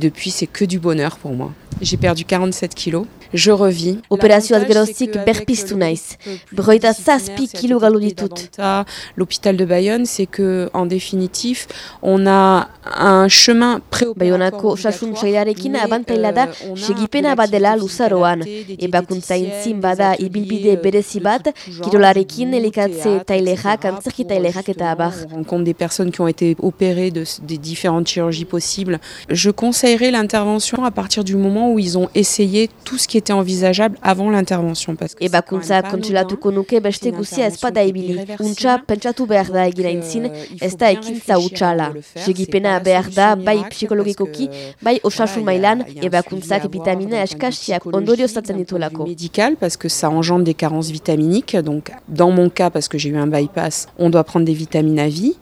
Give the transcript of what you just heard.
Depuis, c'est que du bonheur pour moi. J'ai perdu 47 kilos. Je revis. Operazioaz geroztik berpiztu naiz. Berroita zazpi kilo galdu ditut. L'hôpital de Bayonne, c'est que, en définitif, on a un chemin Bayonako osasun sailarekin abantaila da segipena bat dela luzaroan. Ebakuntza intzin bada ibilbide berezi bat, kirolarekin elikatze tailexak, antzerki tailexak eta abar. On rencontre des personnes qui ont été opérées de, des différentes chirurgies possibles. Je conseillerais l'intervention à partir du moment où ils ont essayé tout ce qui était envisageable avant l'intervention. Ebakuntza kontsulatuko nuke beste guzia ezpada ibili. Untxa pentsatu behar da egina intzin, ez da ekintza utxala. Segipena behar da bai psikologikoki, bai osasun mailan, ebakuntzak vitamina eskasiak ondorio zatzen ditulako. Médical parce que ça engendre des carences vitaminiques. Donc dans mon cas, parce que j'ai eu un bypass, on doit prendre des vitamines à vie.